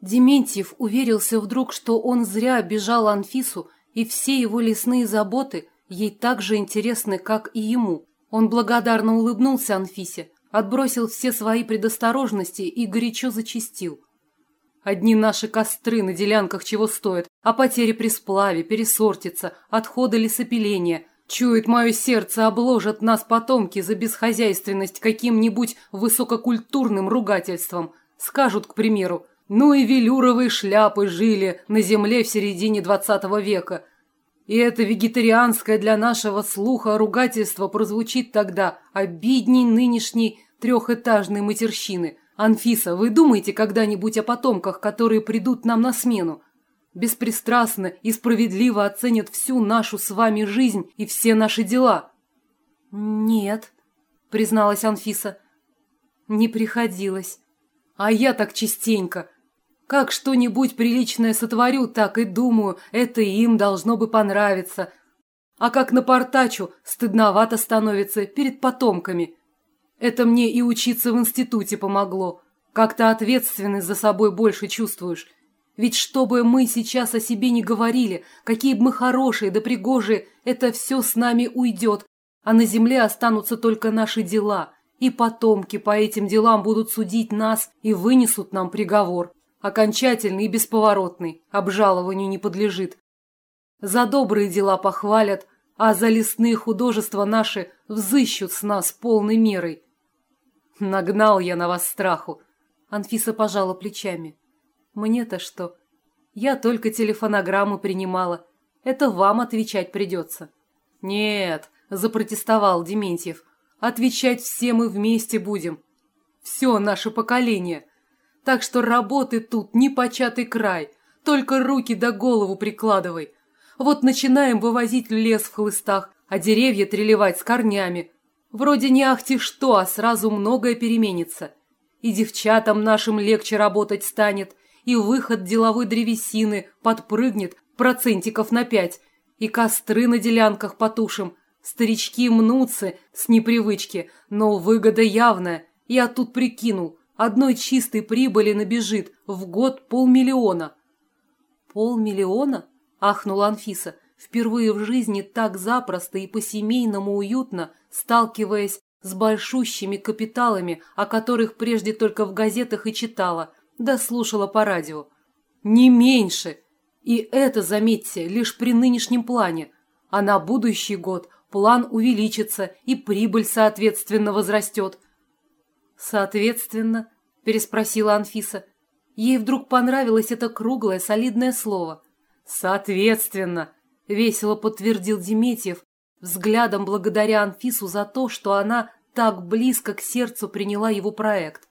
Дементьев уверился вдруг, что он зря обижал Анфису, и все его лесные заботы ей так же интересны, как и ему. Он благодарно улыбнулся Анфисе, отбросил все свои предосторожности и горячо зачистил. Одни наши костры на делянках чего стоят, а потери при сплаве, пересортица, отходы лесопиления. Чует мое сердце, обложат нас потомки за бесхозяйственность каким-нибудь высококультурным ругательством. Скажут, к примеру, ну и велюровые шляпы жили на земле в середине двадцатого века. И это вегетарианское для нашего слуха ругательство прозвучит тогда обидней нынешней трехэтажной матерщины. Анфиса, вы думаете когда-нибудь о потомках, которые придут нам на смену? Беспристрастно и справедливо оценят всю нашу с вами жизнь и все наши дела. Нет, призналась Анфиса. Не приходилось. А я так частенько. Как что-нибудь приличное сотворю, так и думаю, это им должно бы понравиться. А как напортачу, стыдновато становится перед потомками. Это мне и учиться в институте помогло. Как-то ответственность за собой больше чувствуешь. Ведь что бы мы сейчас о себе не говорили, какие бы мы хорошие да пригожие, это все с нами уйдет, а на земле останутся только наши дела. И потомки по этим делам будут судить нас и вынесут нам приговор окончательный и бесповоротный, обжалованию не подлежит. За добрые дела похвалят, а за лесные художества наши взыщут с нас полной мерой. Нагнал я на вас страху. Анфиса пожала плечами. Мне-то что? Я только телефонограммы принимала. Это вам отвечать придется. Нет, запротестовал Дементьев. Отвечать все мы вместе будем. Все наше поколение. Так что работы тут непочатый край, только руки до голову прикладывай. Вот начинаем вывозить лес в хлыстах, а деревья трелевать с корнями. Вроде не ахти что, а сразу многое переменится. И девчатам нашим легче работать станет, и выход деловой древесины подпрыгнет процентиков на пять, и костры на делянках потушим. Старички мнутся с непривычки, но выгода явная. Я тут прикинул, Одной чистой прибыли набежит в год полмиллиона. Полмиллиона? Ахнула Анфиса, впервые в жизни так запросто и по-семейному уютно, сталкиваясь с большущими капиталами, о которых прежде только в газетах и читала, да слушала по радио. Не меньше. И это, заметьте, лишь при нынешнем плане. А на будущий год план увеличится и прибыль, соответственно, возрастет – «Соответственно?» – переспросила Анфиса. Ей вдруг понравилось это круглое, солидное слово. «Соответственно!» – весело подтвердил Деметьев, взглядом благодаря Анфису за то, что она так близко к сердцу приняла его проект.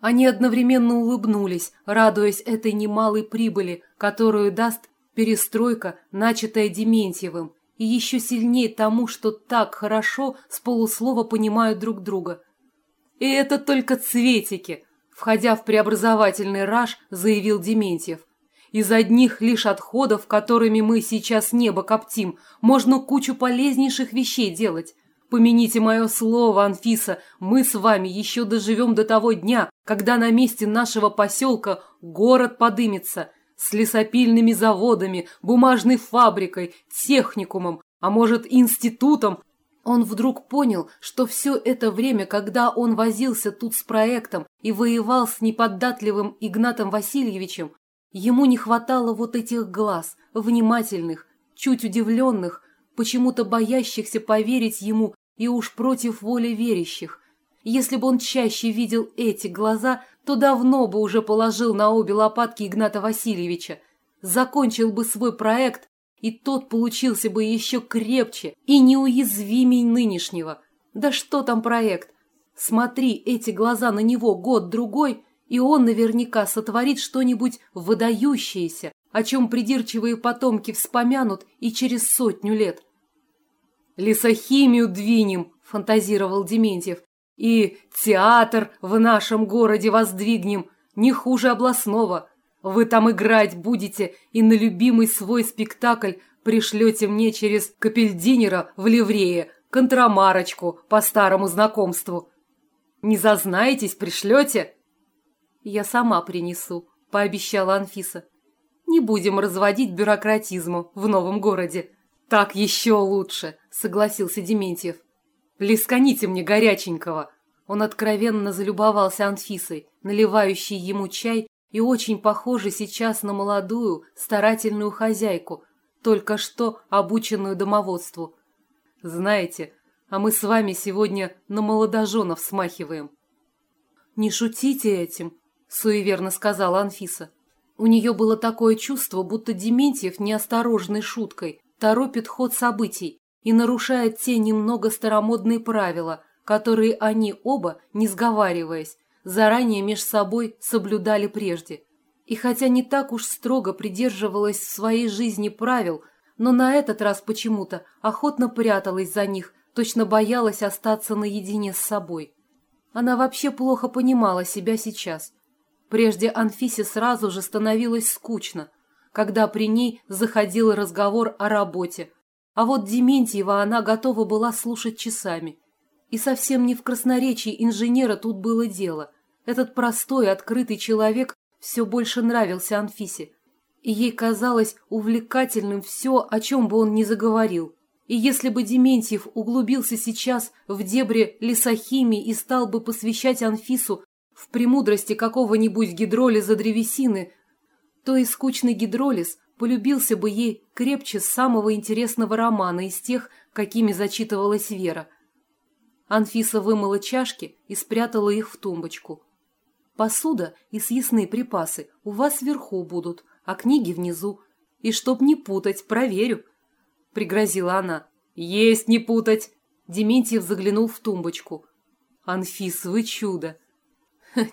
Они одновременно улыбнулись, радуясь этой немалой прибыли, которую даст перестройка, начатая Дементьевым, и еще сильнее тому, что так хорошо с полуслова понимают друг друга – и это только цветики, входя в преобразовательный раж, заявил Дементьев. Из одних лишь отходов, которыми мы сейчас небо коптим, можно кучу полезнейших вещей делать. Помяните мое слово, Анфиса, мы с вами еще доживем до того дня, когда на месте нашего поселка город подымется с лесопильными заводами, бумажной фабрикой, техникумом, а может институтом, он вдруг понял, что все это время, когда он возился тут с проектом и воевал с неподатливым Игнатом Васильевичем, ему не хватало вот этих глаз, внимательных, чуть удивленных, почему-то боящихся поверить ему и уж против воли верящих. Если бы он чаще видел эти глаза, то давно бы уже положил на обе лопатки Игната Васильевича, закончил бы свой проект и тот получился бы еще крепче и неуязвимей нынешнего. Да что там проект? Смотри эти глаза на него год-другой, и он наверняка сотворит что-нибудь выдающееся, о чем придирчивые потомки вспомянут и через сотню лет. «Лесохимию двинем», – фантазировал Дементьев, – «и театр в нашем городе воздвигнем, не хуже областного». Вы там играть будете и на любимый свой спектакль пришлете мне через капельдинера в ливрее контрамарочку по старому знакомству. Не зазнаетесь, пришлете? Я сама принесу, пообещала Анфиса. «Не будем разводить бюрократизму в новом городе». «Так еще лучше», — согласился Дементьев. «Плесканите мне горяченького». Он откровенно залюбовался Анфисой, наливающей ему чай и очень похожей сейчас на молодую, старательную хозяйку, только что обученную домоводству. «Знаете, а мы с вами сегодня на молодоженов смахиваем». «Не шутите этим», – суеверно сказала Анфиса. У нее было такое чувство, будто Дементьев неосторожной шуткой торопит ход событий и нарушает те немного старомодные правила, которые они оба, не сговариваясь, заранее меж собой соблюдали прежде. И хотя не так уж строго придерживалась в своей жизни правил, но на этот раз почему-то охотно пряталась за них, точно боялась остаться наедине с собой. Она вообще плохо понимала себя сейчас. Прежде Анфисе сразу же становилось скучно, когда при ней заходил разговор о работе. А вот Дементьева она готова была слушать часами. И совсем не в красноречии инженера тут было дело. Этот простой, открытый человек все больше нравился Анфисе. И ей казалось увлекательным все, о чем бы он ни заговорил. И если бы Дементьев углубился сейчас в дебри лесохимии и стал бы посвящать Анфису в премудрости какого-нибудь гидролиза древесины, то и скучный гидролиз полюбился бы ей крепче самого интересного романа из тех, какими зачитывалась Вера. Анфиса вымыла чашки и спрятала их в тумбочку. «Посуда и съестные припасы у вас вверху будут, а книги внизу. И чтоб не путать, проверю», — пригрозила она. «Есть не путать!» Дементьев заглянул в тумбочку. «Анфис, вы чудо!»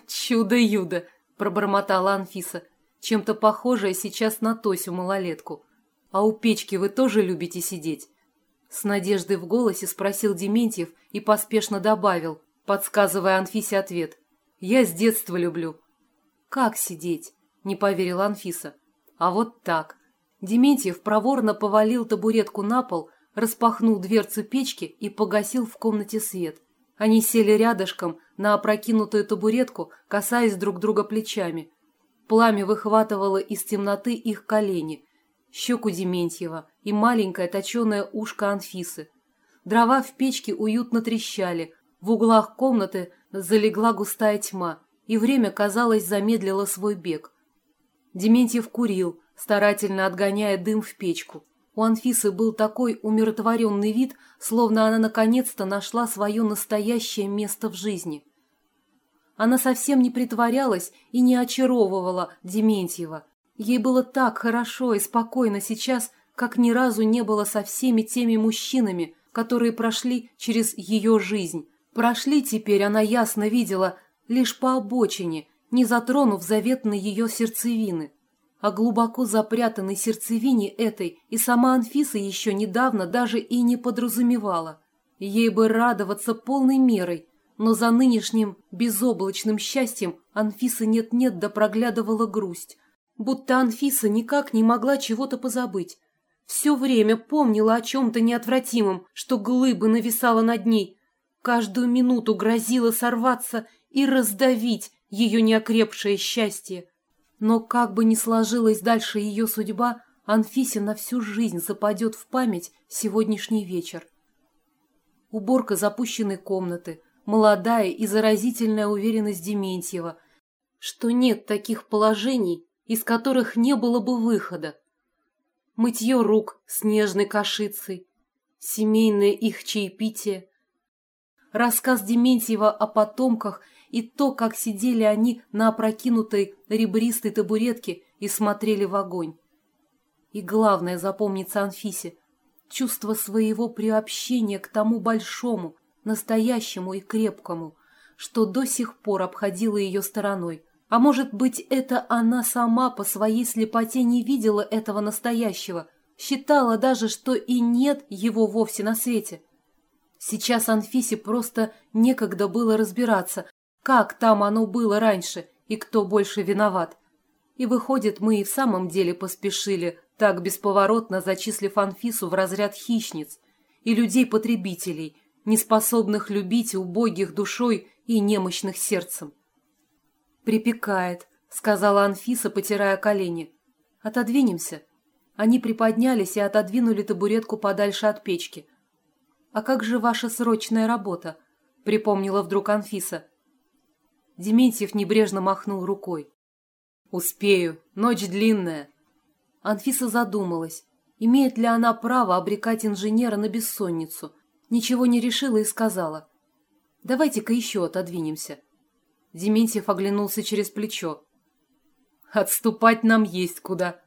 «Чудо-юдо!» – пробормотала Анфиса, чем-то похожая сейчас на Тосю малолетку. «А у печки вы тоже любите сидеть?» С надеждой в голосе спросил Дементьев и поспешно добавил, подсказывая Анфисе ответ. «Я с детства люблю». «Как сидеть?» – не поверила Анфиса. «А вот так». Дементьев проворно повалил табуретку на пол, распахнул дверцу печки и погасил в комнате свет. Они сели рядышком на опрокинутую табуретку, касаясь друг друга плечами. Пламя выхватывало из темноты их колени, щеку Дементьева и маленькое точеное ушко Анфисы. Дрова в печке уютно трещали, в углах комнаты залегла густая тьма, и время, казалось, замедлило свой бег. Дементьев курил, старательно отгоняя дым в печку. У Анфисы был такой умиротворенный вид, словно она наконец-то нашла свое настоящее место в жизни. Она совсем не притворялась и не очаровывала Дементьева. Ей было так хорошо и спокойно сейчас, как ни разу не было со всеми теми мужчинами, которые прошли через ее жизнь. Прошли теперь, она ясно видела, лишь по обочине, не затронув заветной ее сердцевины. О глубоко запрятанной сердцевине этой и сама Анфиса еще недавно даже и не подразумевала. Ей бы радоваться полной мерой, но за нынешним безоблачным счастьем Анфиса нет-нет да проглядывала грусть. Будто Анфиса никак не могла чего-то позабыть. Все время помнила о чем-то неотвратимом, что глыбы нависала над ней. Каждую минуту грозила сорваться и раздавить ее неокрепшее счастье. Но как бы ни сложилась дальше ее судьба, Анфисе на всю жизнь западет в память сегодняшний вечер. Уборка запущенной комнаты, молодая и заразительная уверенность Дементьева, что нет таких положений, из которых не было бы выхода. Мытье рук с нежной кашицей, семейное их чаепитие, рассказ Дементьева о потомках и то, как сидели они на опрокинутой ребристой табуретке и смотрели в огонь. И главное запомнится Анфисе – чувство своего приобщения к тому большому, настоящему и крепкому, что до сих пор обходило ее стороной. А может быть, это она сама по своей слепоте не видела этого настоящего, считала даже, что и нет его вовсе на свете. Сейчас Анфисе просто некогда было разбираться, как там оно было раньше и кто больше виноват? И выходит, мы и в самом деле поспешили, так бесповоротно зачислив Анфису в разряд хищниц и людей-потребителей, неспособных любить убогих душой и немощных сердцем. «Припекает», — сказала Анфиса, потирая колени. «Отодвинемся». Они приподнялись и отодвинули табуретку подальше от печки. «А как же ваша срочная работа?» — припомнила вдруг Анфиса. Дементьев небрежно махнул рукой. «Успею. Ночь длинная». Анфиса задумалась. Имеет ли она право обрекать инженера на бессонницу? Ничего не решила и сказала. «Давайте-ка еще отодвинемся». Дементьев оглянулся через плечо. «Отступать нам есть куда».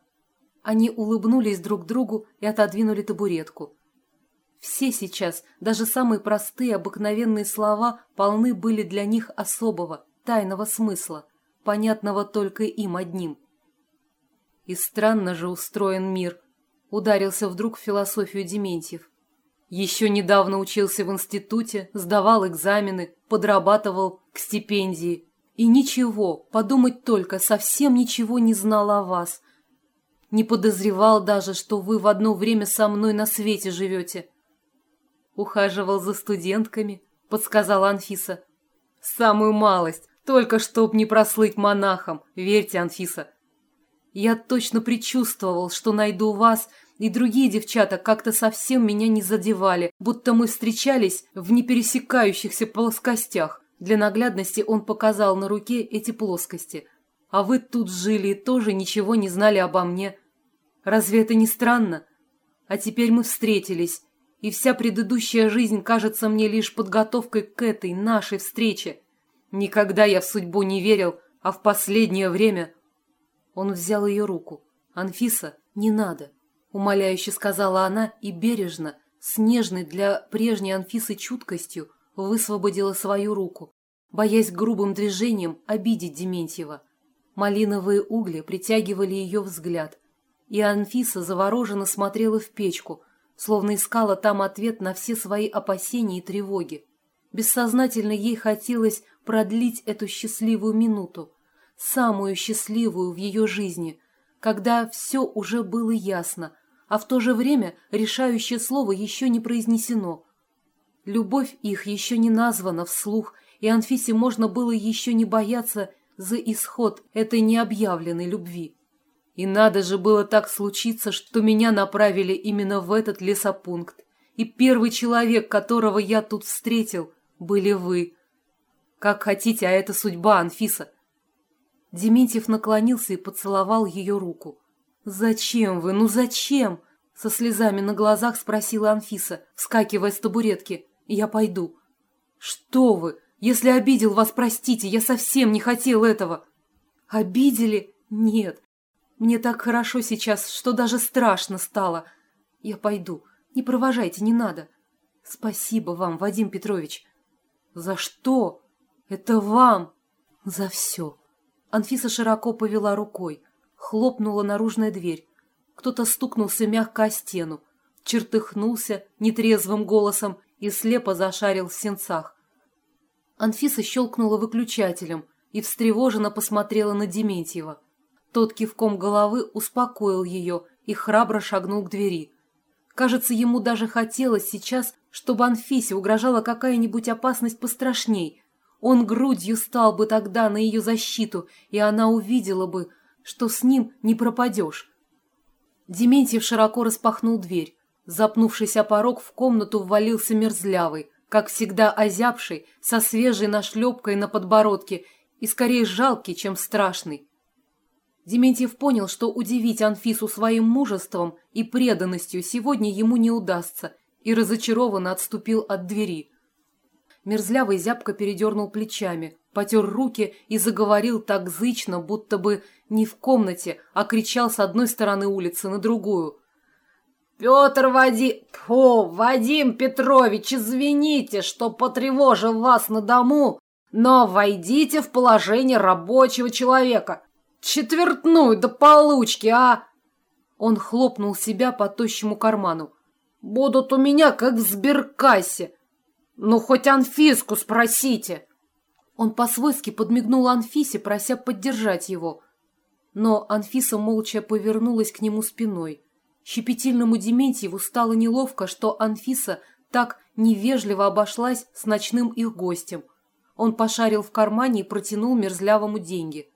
Они улыбнулись друг другу и отодвинули табуретку. Все сейчас, даже самые простые, обыкновенные слова, полны были для них особого, тайного смысла, понятного только им одним. И странно же устроен мир, ударился вдруг в философию Дементьев. Еще недавно учился в институте, сдавал экзамены, подрабатывал к стипендии. И ничего, подумать только, совсем ничего не знал о вас. Не подозревал даже, что вы в одно время со мной на свете живете. Ухаживал за студентками, подсказала Анфиса. Самую малость, только чтоб не прослыть монахом, верьте, Анфиса. Я точно предчувствовал, что найду вас, и другие девчата как-то совсем меня не задевали, будто мы встречались в непересекающихся плоскостях. Для наглядности он показал на руке эти плоскости. А вы тут жили и тоже ничего не знали обо мне. Разве это не странно? А теперь мы встретились, и вся предыдущая жизнь кажется мне лишь подготовкой к этой нашей встрече. Никогда я в судьбу не верил, а в последнее время... Он взял ее руку. «Анфиса, не надо», — умоляюще сказала она и бережно, с нежной для прежней Анфисы чуткостью, высвободила свою руку, боясь грубым движением обидеть Дементьева. Малиновые угли притягивали ее взгляд, и Анфиса завороженно смотрела в печку, словно искала там ответ на все свои опасения и тревоги. Бессознательно ей хотелось продлить эту счастливую минуту, самую счастливую в ее жизни, когда все уже было ясно, а в то же время решающее слово еще не произнесено. Любовь их еще не названа вслух, и Анфисе можно было еще не бояться за исход этой необъявленной любви. И надо же было так случиться, что меня направили именно в этот лесопункт. И первый человек, которого я тут встретил, были вы. Как хотите, а это судьба, Анфиса. Дементьев наклонился и поцеловал ее руку. «Зачем вы? Ну зачем?» Со слезами на глазах спросила Анфиса, вскакивая с табуретки. «Я пойду». «Что вы? Если обидел вас, простите, я совсем не хотел этого». «Обидели? Нет, мне так хорошо сейчас, что даже страшно стало. Я пойду. Не провожайте, не надо. Спасибо вам, Вадим Петрович. За что? Это вам. За все. Анфиса широко повела рукой. Хлопнула наружная дверь. Кто-то стукнулся мягко о стену. Чертыхнулся нетрезвым голосом и слепо зашарил в сенцах. Анфиса щелкнула выключателем и встревоженно посмотрела на Дементьева. Тот кивком головы успокоил ее и храбро шагнул к двери. Кажется, ему даже хотелось сейчас, чтобы Анфисе угрожала какая-нибудь опасность пострашней. Он грудью стал бы тогда на ее защиту, и она увидела бы, что с ним не пропадешь. Дементьев широко распахнул дверь. Запнувшись о порог, в комнату ввалился мерзлявый, как всегда озябший, со свежей нашлепкой на подбородке и скорее жалкий, чем страшный. Дементьев понял, что удивить Анфису своим мужеством и преданностью сегодня ему не удастся, и разочарованно отступил от двери. Мерзлявый зябко передернул плечами, потер руки и заговорил так зычно, будто бы не в комнате, а кричал с одной стороны улицы на другую. «Петр Вадим... Фу, Вадим Петрович, извините, что потревожил вас на дому, но войдите в положение рабочего человека. Четвертную до получки, а!» Он хлопнул себя по тощему карману. «Будут у меня, как в сберкассе. Ну, хоть Анфиску спросите!» Он по-свойски подмигнул Анфисе, прося поддержать его. Но Анфиса молча повернулась к нему спиной. Щепетильному Дементьеву стало неловко, что Анфиса так невежливо обошлась с ночным их гостем. Он пошарил в кармане и протянул мерзлявому деньги –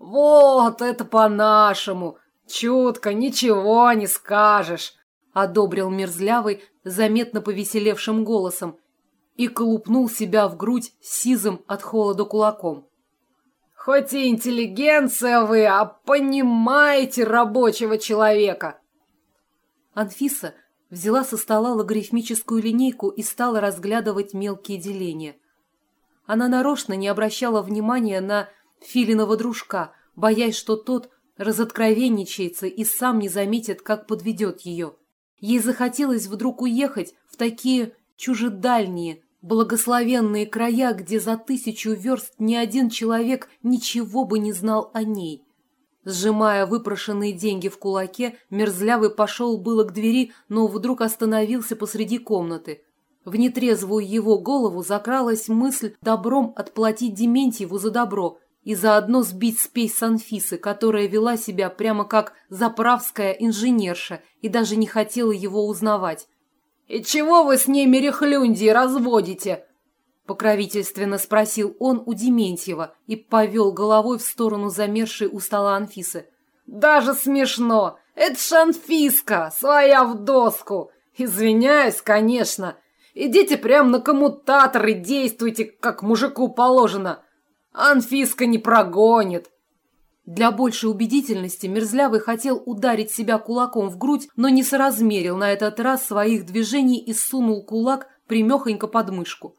Вот это по-нашему! Чутко, ничего не скажешь!» — одобрил мерзлявый, заметно повеселевшим голосом, и колупнул себя в грудь сизым от холода кулаком. «Хоть и интеллигенция вы, а понимаете рабочего человека!» Анфиса взяла со стола логарифмическую линейку и стала разглядывать мелкие деления. Она нарочно не обращала внимания на Филиного дружка, боясь, что тот разоткровенничается и сам не заметит, как подведет ее. Ей захотелось вдруг уехать в такие чужедальние, благословенные края, где за тысячу верст ни один человек ничего бы не знал о ней. Сжимая выпрошенные деньги в кулаке, мерзлявый пошел было к двери, но вдруг остановился посреди комнаты. В нетрезвую его голову закралась мысль добром отплатить Дементьеву за добро и заодно сбить спесь с Анфисы, которая вела себя прямо как заправская инженерша и даже не хотела его узнавать. «И чего вы с ней мерехлюнди разводите?» Покровительственно спросил он у Дементьева и повел головой в сторону замершей у стола Анфисы. «Даже смешно! Это ж Анфиска, своя в доску! Извиняюсь, конечно. Идите прямо на коммутатор и действуйте, как мужику положено. Анфиска не прогонит!» Для большей убедительности Мерзлявый хотел ударить себя кулаком в грудь, но не соразмерил на этот раз своих движений и сунул кулак примехонько под мышку.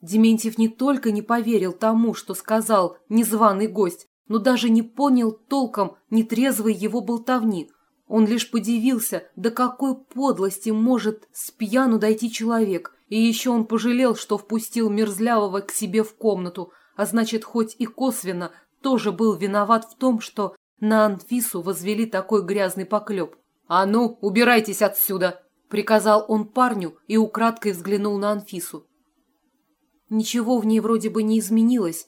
Дементьев не только не поверил тому, что сказал незваный гость, но даже не понял толком нетрезвой его болтовни. Он лишь подивился, до какой подлости может с пьяну дойти человек, и еще он пожалел, что впустил Мерзлявого к себе в комнату, а значит, хоть и косвенно, тоже был виноват в том, что на Анфису возвели такой грязный поклеп. «А ну, убирайтесь отсюда!» – приказал он парню и украдкой взглянул на Анфису. Ничего в ней вроде бы не изменилось,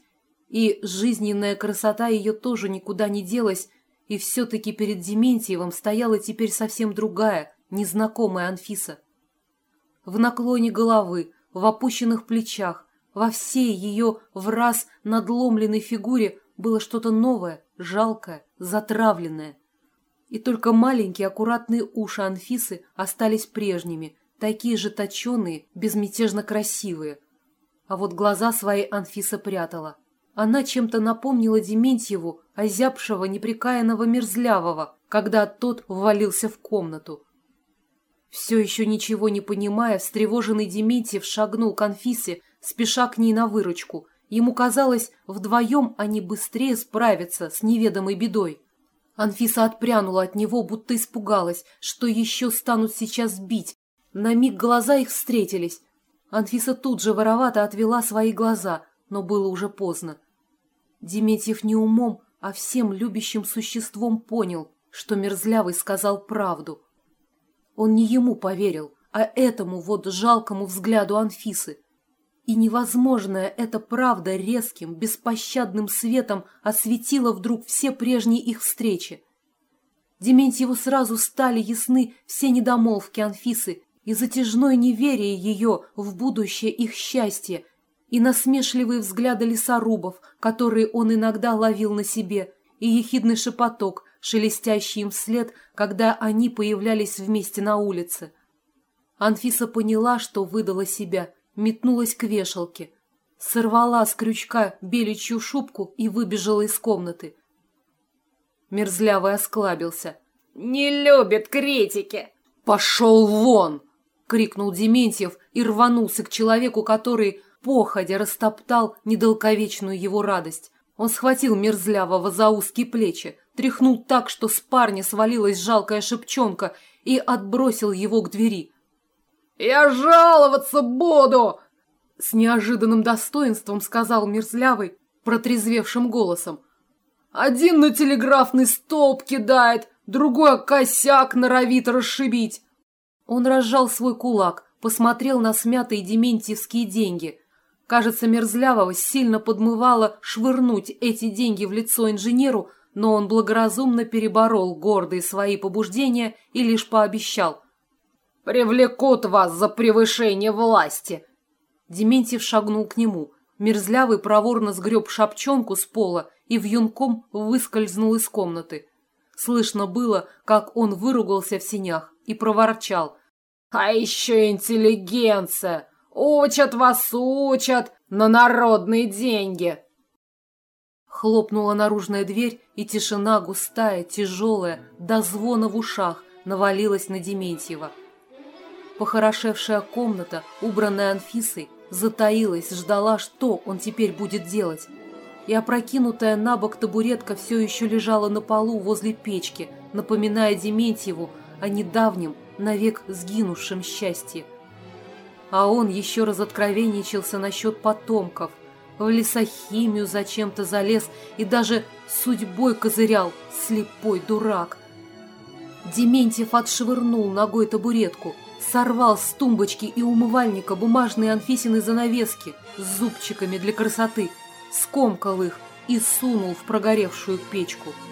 и жизненная красота ее тоже никуда не делась, и все-таки перед Дементьевым стояла теперь совсем другая, незнакомая Анфиса. В наклоне головы, в опущенных плечах, во всей ее в раз надломленной фигуре было что-то новое, жалкое, затравленное. И только маленькие аккуратные уши Анфисы остались прежними, такие же точеные, безмятежно красивые – а вот глаза свои Анфиса прятала. Она чем-то напомнила Дементьеву озябшего неприкаянного мерзлявого, когда тот ввалился в комнату. Все еще ничего не понимая, встревоженный Дементьев шагнул к Анфисе, спеша к ней на выручку. Ему казалось, вдвоем они быстрее справятся с неведомой бедой. Анфиса отпрянула от него, будто испугалась, что еще станут сейчас бить. На миг глаза их встретились, Анфиса тут же воровато отвела свои глаза, но было уже поздно. Деметьев не умом, а всем любящим существом понял, что Мерзлявый сказал правду. Он не ему поверил, а этому вот жалкому взгляду Анфисы. И невозможная эта правда резким, беспощадным светом осветила вдруг все прежние их встречи. Дементьеву сразу стали ясны все недомолвки Анфисы и затяжное неверие ее в будущее их счастье, и насмешливые взгляды лесорубов, которые он иногда ловил на себе, и ехидный шепоток, шелестящий им вслед, когда они появлялись вместе на улице. Анфиса поняла, что выдала себя, метнулась к вешалке, сорвала с крючка беличью шубку и выбежала из комнаты. Мерзлявый осклабился. «Не любит критики!» «Пошел вон!» — крикнул Дементьев и рванулся к человеку, который, походя, растоптал недолговечную его радость. Он схватил мерзлявого за узкие плечи, тряхнул так, что с парня свалилась жалкая шепчонка и отбросил его к двери. «Я жаловаться буду!» С неожиданным достоинством сказал мерзлявый, протрезвевшим голосом. «Один на телеграфный столб кидает, другой косяк норовит расшибить. Он разжал свой кулак, посмотрел на смятые дементьевские деньги. Кажется, Мерзлявого сильно подмывало швырнуть эти деньги в лицо инженеру, но он благоразумно переборол гордые свои побуждения и лишь пообещал. «Привлекут вас за превышение власти!» Дементьев шагнул к нему. Мерзлявый проворно сгреб шапчонку с пола и вьюнком выскользнул из комнаты. Слышно было, как он выругался в синях и проворчал. «А еще интеллигенция! Учат вас, учат! На народные деньги!» Хлопнула наружная дверь, и тишина густая, тяжелая, до звона в ушах, навалилась на Дементьева. Похорошевшая комната, убранная Анфисой, затаилась, ждала, что он теперь будет делать. И опрокинутая на бок табуретка все еще лежала на полу возле печки, напоминая Дементьеву о недавнем, навек сгинувшем счастье. А он еще раз откровенничался насчет потомков – в лесохимию зачем-то залез и даже судьбой козырял, слепой дурак. Дементьев отшвырнул ногой табуретку, сорвал с тумбочки и умывальника бумажные Анфисины занавески с зубчиками для красоты, скомкал их и сунул в прогоревшую печку –